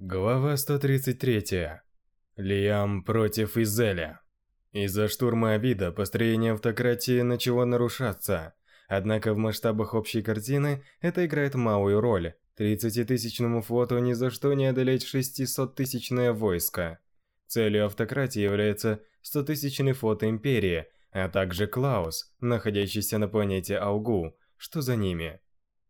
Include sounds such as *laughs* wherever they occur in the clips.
Глава 133. Лиам против Изеля. Из-за штурма Авида построение автократии начало нарушаться. Однако в масштабах общей картины это играет малую роль. 30-тысячному флоту ни за что не одолеть 600-тысячное войско. Целью автократии является 100-тысячный флот Империи, а также Клаус, находящийся на планете Алгу, что за ними.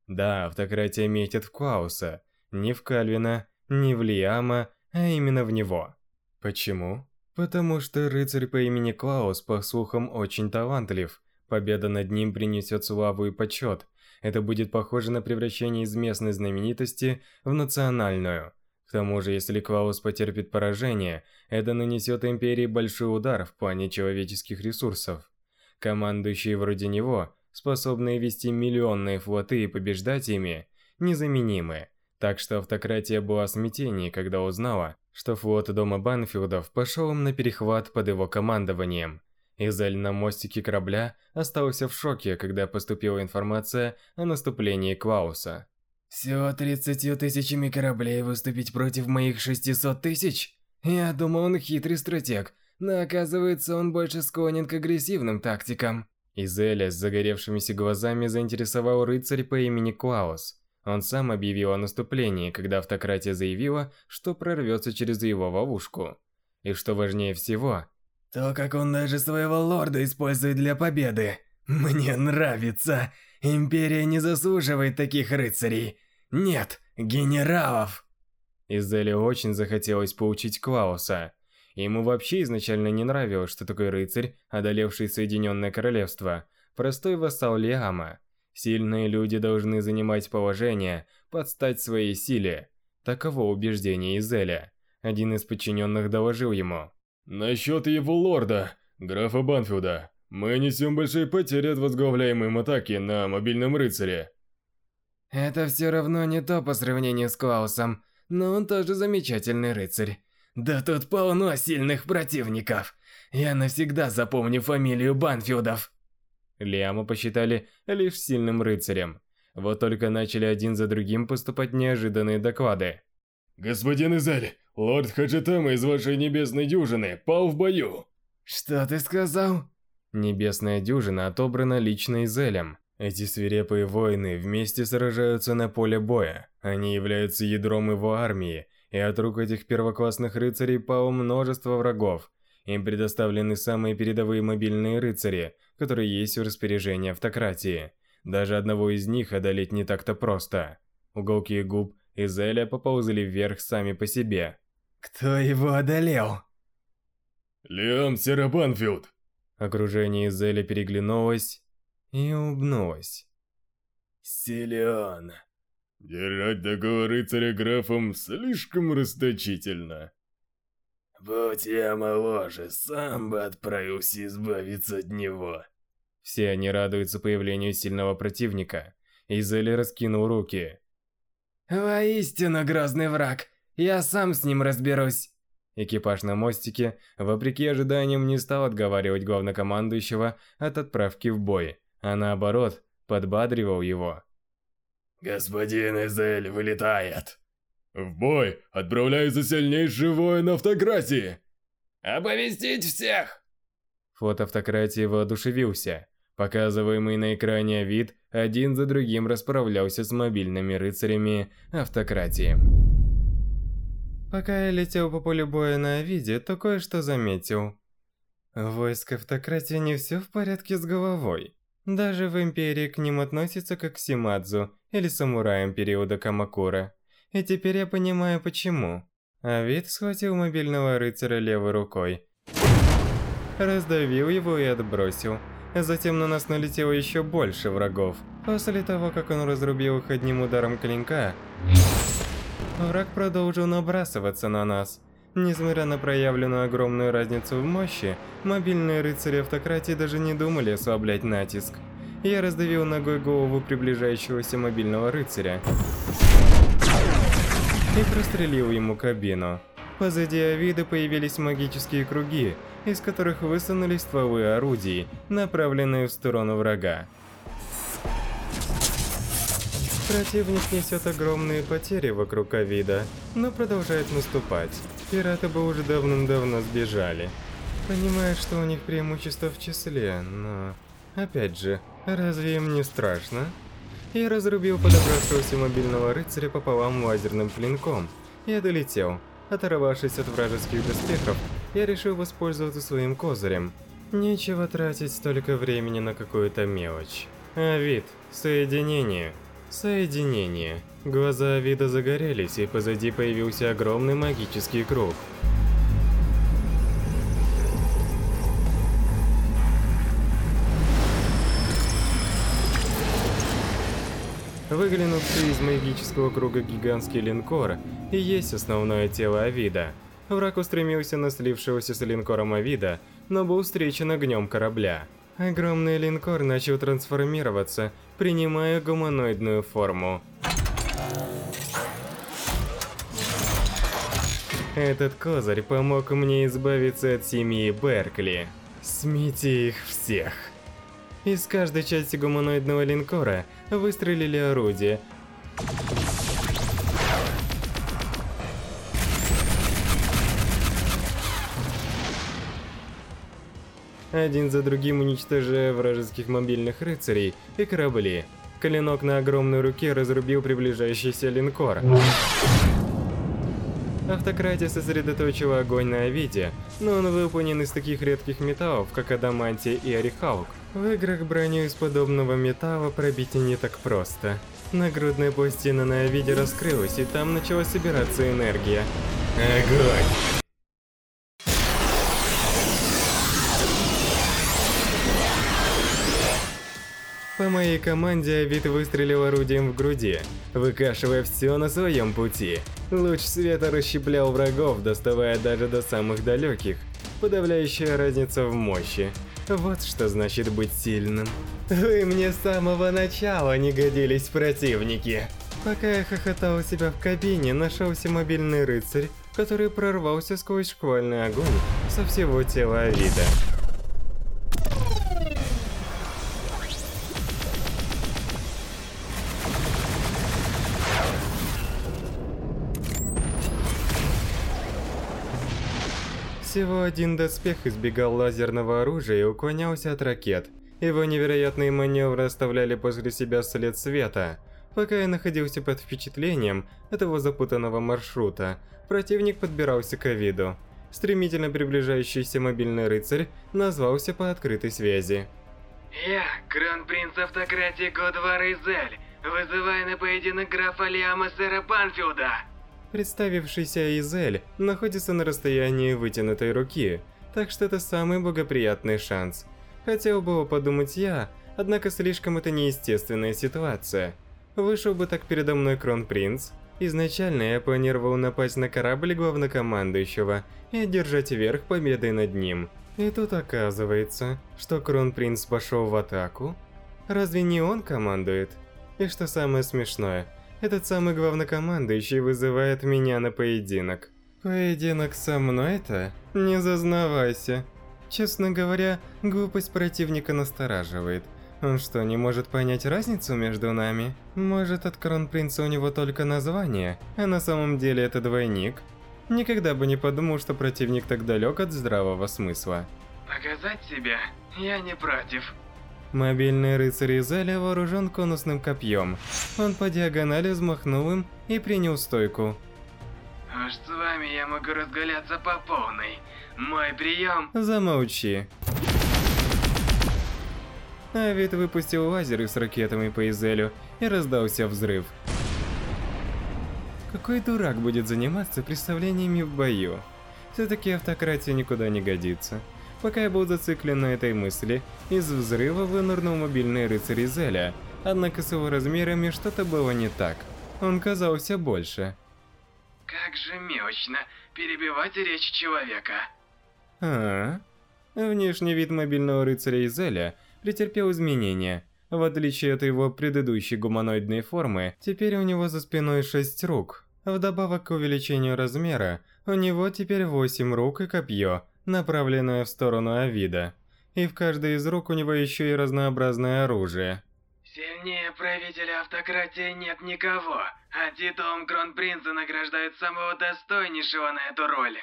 Да, автократия метит в Клауса, не в Кальвина, не в Лиама, а именно в него. Почему? Потому что рыцарь по имени Клаус, по слухам, очень талантлив. Победа над ним принесет славу и почет. Это будет похоже на превращение из местной знаменитости в национальную. К тому же, если Клаус потерпит поражение, это нанесет Империи большой удар в плане человеческих ресурсов. Командующие вроде него, способные вести миллионные флоты и побеждать ими, незаменимы. Так что автократия была в смятении, когда узнала, что флот дома Банфилдов пошел им на перехват под его командованием. Изель на мостике корабля остался в шоке, когда поступила информация о наступлении Клауса. «Всего тридцатью тысячами кораблей выступить против моих 600 тысяч? Я думал, он хитрый стратег, но оказывается, он больше склонен к агрессивным тактикам». Изеля с загоревшимися глазами заинтересовал рыцарь по имени Клаус. Он сам объявил о наступлении, когда автократия заявила, что прорвется через его ловушку. И что важнее всего... То, как он даже своего лорда использует для победы. Мне нравится. Империя не заслуживает таких рыцарей. Нет, генералов. Изеле очень захотелось поучить Клауса. Ему вообще изначально не нравилось, что такой рыцарь, одолевший Соединенное Королевство, простой вассал Лиама. Сильные люди должны занимать положение, подстать своей силе. Таково убеждение Изеля. Один из подчиненных доложил ему. «Насчет его лорда, графа Банфилда, мы несем большие потери от возглавляемой атаки на мобильном рыцаре». Это все равно не то по сравнению с Клаусом, но он тоже замечательный рыцарь. Да тут полно сильных противников. Я навсегда запомню фамилию Банфилдов. Лиама посчитали лишь сильным рыцарем. Вот только начали один за другим поступать неожиданные доклады. «Господин Изель, лорд Хаджитама из вашей небесной дюжины пал в бою!» «Что ты сказал?» Небесная дюжина отобрана лично Изелем. Эти свирепые воины вместе сражаются на поле боя. Они являются ядром его армии, и от рук этих первоклассных рыцарей пало множество врагов. Им предоставлены самые передовые мобильные рыцари, которые есть в распоряжении автократии. Даже одного из них одолеть не так-то просто. Уголки губ Изеля поползли вверх сами по себе. «Кто его одолел?» «Лиам Серабанфилд!» Окружение Изеля переглянулось и улыбнулось. «Силион!» «Держать такого рыцаря графом слишком расточительно!» Будь я моложе, сам бы отправился избавиться от него. Все они радуются появлению сильного противника. Изели раскинул руки. Воистину грозный враг. Я сам с ним разберусь. Экипаж на мостике, вопреки ожиданиям, не стал отговаривать главнокомандующего от отправки в бой, а наоборот, подбадривал его. «Господин Изель вылетает!» В бой отправляется сильнейший воин автократии! Оповестить всех! Флот автократии воодушевился. Показываемый на экране вид один за другим расправлялся с мобильными рыцарями автократии. Пока я летел по полю боя на Авиде, то кое-что заметил. Войск автократии не все в порядке с головой. Даже в Империи к ним относятся как к Симадзу или самураям периода Камакура. И теперь я понимаю почему. Авид схватил мобильного рыцаря левой рукой. Раздавил его и отбросил. Затем на нас налетело еще больше врагов. После того, как он разрубил их одним ударом клинка, враг продолжил набрасываться на нас. Несмотря на проявленную огромную разницу в мощи, мобильные рыцари автократии даже не думали ослаблять натиск. Я раздавил ногой голову приближающегося мобильного рыцаря и прострелил ему кабину. Позади Авида появились магические круги, из которых высунулись стволы орудий, направленные в сторону врага. Противник несет огромные потери вокруг Авида, но продолжает наступать. Пираты бы уже давным-давно сбежали. Понимаю, что у них преимущество в числе, но... Опять же, разве им не страшно? Я разрубил подобравшегося мобильного рыцаря пополам лазерным клинком. Я долетел. Оторвавшись от вражеских доспехов, я решил воспользоваться своим козырем. Нечего тратить столько времени на какую-то мелочь. Авид, соединение. Соединение. Глаза Авида загорелись, и позади появился огромный магический круг. Выглянувший из магического круга гигантский линкор и есть основное тело Авида. Враг устремился на слившегося с линкором Авида, но был встречен огнем корабля. Огромный линкор начал трансформироваться, принимая гуманоидную форму. Этот козырь помог мне избавиться от семьи Беркли. Смите их всех. Из каждой части гуманоидного линкора выстрелили орудия, один за другим уничтожая вражеских мобильных рыцарей и корабли. Клинок на огромной руке разрубил приближающийся линкор. Автократия сосредоточила огонь на Авиде, но он выполнен из таких редких металлов, как адамантия и орехаук. В играх броню из подобного металла пробить не так просто. Нагрудная пластина на Авиде раскрылась, и там начала собираться энергия. Огонь! По моей команде Авид выстрелил орудием в груди, выкашивая все на своем пути. Луч света расщеплял врагов, доставая даже до самых далеких. Подавляющая разница в мощи. Вот что значит быть сильным. Вы мне с самого начала не годились противники. Пока я хохотал у себя в кабине, нашелся мобильный рыцарь, который прорвался сквозь шквальный огонь со всего тела Авида. Всего один доспех избегал лазерного оружия и уклонялся от ракет. Его невероятные маневры оставляли после себя след света. Пока я находился под впечатлением этого запутанного маршрута, противник подбирался к виду. Стремительно приближающийся мобильный рыцарь назвался по открытой связи. «Я, кронпринц автократии Годвар Изель, вызываю на поединок графа Лиама сэра Банфилда!» Представившийся Изель находится на расстоянии вытянутой руки, так что это самый благоприятный шанс. Хотел было подумать я, однако слишком это неестественная ситуация. Вышел бы так передо мной Кронпринц. Изначально я планировал напасть на корабль главнокомандующего и одержать верх победой над ним. И тут оказывается, что Кронпринц пошел в атаку. Разве не он командует? И что самое смешное – этот самый главнокомандующий вызывает меня на поединок. Поединок со мной-то? Не зазнавайся. Честно говоря, глупость противника настораживает. Он что, не может понять разницу между нами? Может, от кронпринца у него только название, а на самом деле это двойник? Никогда бы не подумал, что противник так далек от здравого смысла. Показать себя? Я не против. Мобильный рыцарь Изаля вооружен конусным копьем. Он по диагонали взмахнул им и принял стойку. Уж с вами я могу разгаляться по полной. Мой прием... Замолчи. Авид выпустил лазеры с ракетами по Изелю и раздался взрыв. Какой дурак будет заниматься представлениями в бою? Все-таки автократия никуда не годится. Пока я был зациклен на этой мысли, из взрыва вынырнул мобильный рыцарь Изеля, однако с его размерами что-то было не так. Он казался больше. Как же мощно перебивать речь человека. А, Внешний вид мобильного рыцаря Изеля претерпел изменения. В отличие от его предыдущей гуманоидной формы, теперь у него за спиной шесть рук. Вдобавок к увеличению размера, у него теперь восемь рук и копье, направленное в сторону Авида. И в каждой из рук у него еще и разнообразное оружие. Сильнее правителя автократии нет никого, а титулом кронпринца награждают самого достойнейшего на эту роль.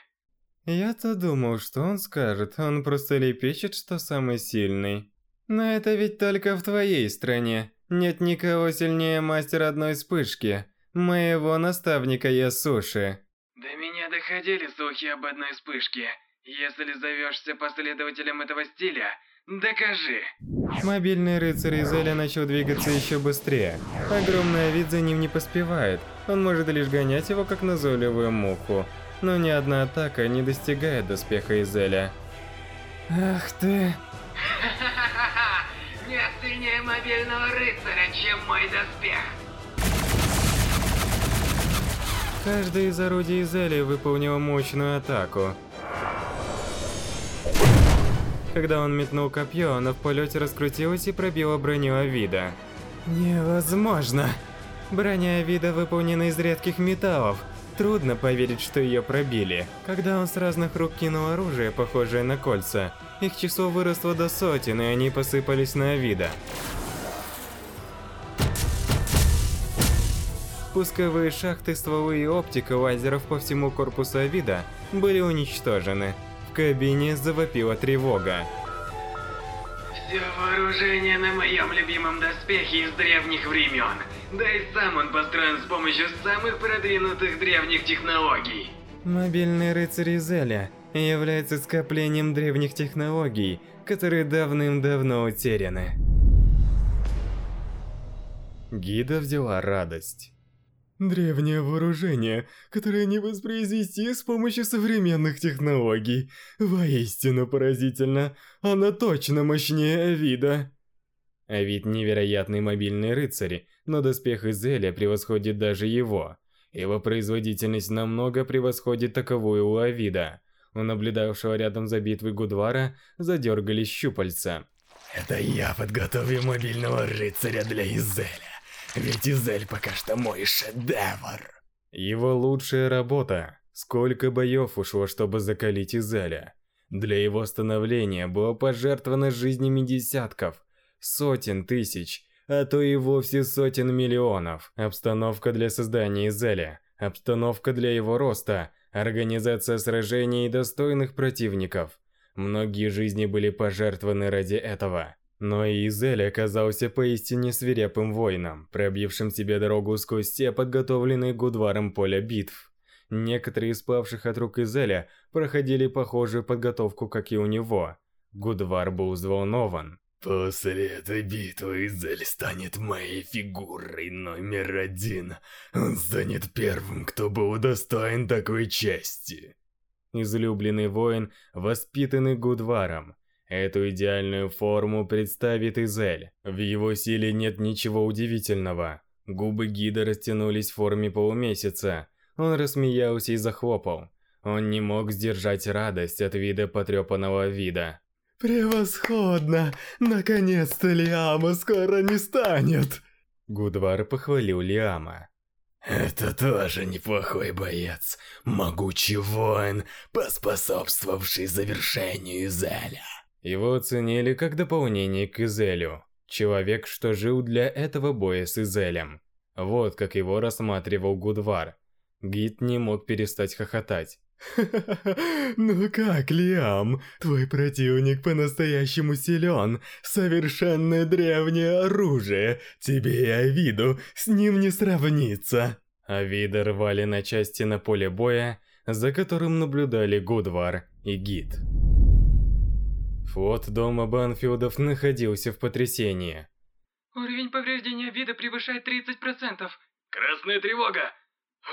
Я-то думал, что он скажет, он просто лепечет, что самый сильный. Но это ведь только в твоей стране. Нет никого сильнее мастера одной вспышки, моего наставника Ясуши. До меня доходили слухи об одной вспышке. Если зовешься последователем этого стиля, докажи. Мобильный рыцарь Изеля начал двигаться еще быстрее. Огромный вид за ним не поспевает. Он может лишь гонять его, как назойливую муху. Но ни одна атака не достигает доспеха Изеля. Ах ты... *laughs* Нет сильнее мобильного рыцаря, чем мой доспех. Каждый из орудий Изели выполнил мощную атаку. Когда он метнул копье, оно в полете раскрутилось и пробило броню Авида. Невозможно! Броня Авида выполнена из редких металлов. Трудно поверить, что ее пробили. Когда он с разных рук кинул оружие, похожее на кольца, их число выросло до сотен, и они посыпались на Авида. Пусковые шахты, стволы и оптика лазеров по всему корпусу Авида были уничтожены. Кабине завопила тревога. Все вооружение на моем любимом доспехе из древних времен. Да и сам он построен с помощью самых продвинутых древних технологий. Мобильный рыцарь Изеля является скоплением древних технологий, которые давным-давно утеряны. Гида взяла радость. Древнее вооружение, которое не воспроизвести с помощью современных технологий. Воистину поразительно. Оно точно мощнее Авида. Авид невероятный мобильный рыцарь, но доспех Изеля превосходит даже его. Его производительность намного превосходит таковую у Авида. У наблюдавшего рядом за битвой Гудвара задергались щупальца. Это я подготовил мобильного рыцаря для Изеля. Ведь пока что мой шедевр. Его лучшая работа. Сколько боев ушло, чтобы закалить Изеля. Для его становления было пожертвовано жизнями десятков, сотен тысяч, а то и вовсе сотен миллионов. Обстановка для создания Изеля, обстановка для его роста, организация сражений и достойных противников. Многие жизни были пожертвованы ради этого. Но и Изель оказался поистине свирепым воином, пробившим себе дорогу сквозь все подготовленные Гудваром поля битв. Некоторые из павших от рук Изеля проходили похожую подготовку, как и у него. Гудвар был взволнован. После этой битвы Изель станет моей фигурой номер один. Он станет первым, кто был удостоен такой чести. Излюбленный воин, воспитанный Гудваром, Эту идеальную форму представит Изель. В его силе нет ничего удивительного. Губы гида растянулись в форме полумесяца. Он рассмеялся и захлопал. Он не мог сдержать радость от вида потрепанного вида. «Превосходно! Наконец-то Лиама скоро не станет!» Гудвар похвалил Лиама. «Это тоже неплохой боец. Могучий воин, поспособствовавший завершению Зеля». Его оценили как дополнение к Изелю. Человек, что жил для этого боя с Изелем. Вот как его рассматривал Гудвар. Гид не мог перестать хохотать. *laughs* ну как, Лиам, твой противник по-настоящему силен. Совершенно древнее оружие. Тебе и Авиду с ним не сравниться. Авида рвали на части на поле боя, за которым наблюдали Гудвар и Гид. Флот дома Банфилдов находился в потрясении. Уровень повреждения вида превышает 30%. Красная тревога!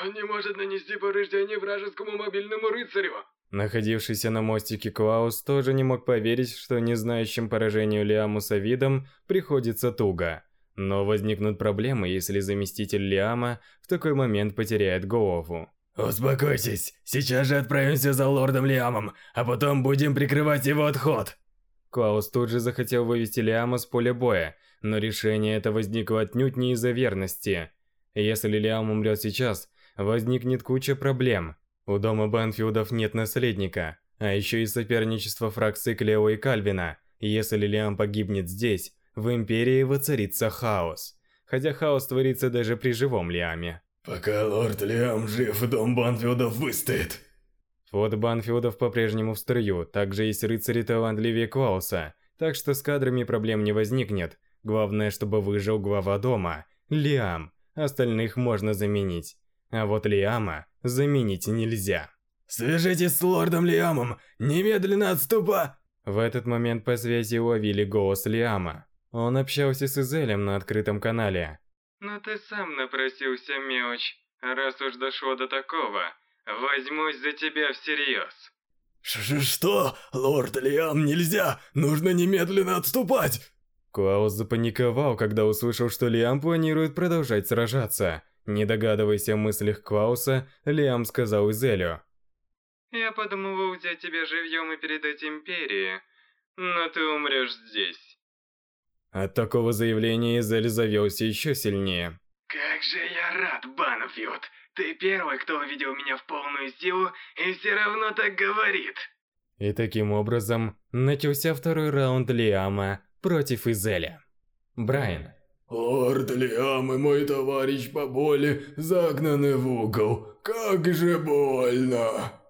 Он не может нанести повреждение вражескому мобильному рыцарю. Находившийся на мостике Клаус тоже не мог поверить, что не знающим поражению Лиамуса видом приходится туго. Но возникнут проблемы, если заместитель Лиама в такой момент потеряет голову. «Успокойтесь, сейчас же отправимся за лордом Лиамом, а потом будем прикрывать его отход!» Клаус тут же захотел вывести Лиама с поля боя, но решение это возникло отнюдь не из-за верности. Если Лиам умрет сейчас, возникнет куча проблем. У дома Банфилдов нет наследника, а еще и соперничество фракций Клео и Кальвина. Если Лиам погибнет здесь, в Империи воцарится хаос. Хотя хаос творится даже при живом Лиаме. Пока лорд Лиам жив, дом Банфилдов выстоит. Флот Банфилдов по-прежнему в строю, также есть рыцари талантливее Клауса, так что с кадрами проблем не возникнет. Главное, чтобы выжил глава дома, Лиам. Остальных можно заменить. А вот Лиама заменить нельзя. «Свяжитесь с лордом Лиамом! Немедленно отступа!» В этот момент по связи уловили голос Лиама. Он общался с Изелем на открытом канале. «Но ты сам напросился, мелочь. Раз уж дошло до такого, возьмусь за тебя всерьез». Ш «Что? Лорд Лиам, нельзя! Нужно немедленно отступать!» Клаус запаниковал, когда услышал, что Лиам планирует продолжать сражаться. Не догадываясь о мыслях Клауса, Лиам сказал Изелю. «Я подумывал взять тебя живьем и передать Империи, но ты умрешь здесь». От такого заявления Изель завелся еще сильнее. «Как же я рад, Банфилд! Ты первый, кто увидел меня в полную силу и все равно так говорит!» И таким образом начался второй раунд Лиама против Изеля. Брайан. «Лорд Лиам и мой товарищ по боли загнаны в угол. Как же больно!»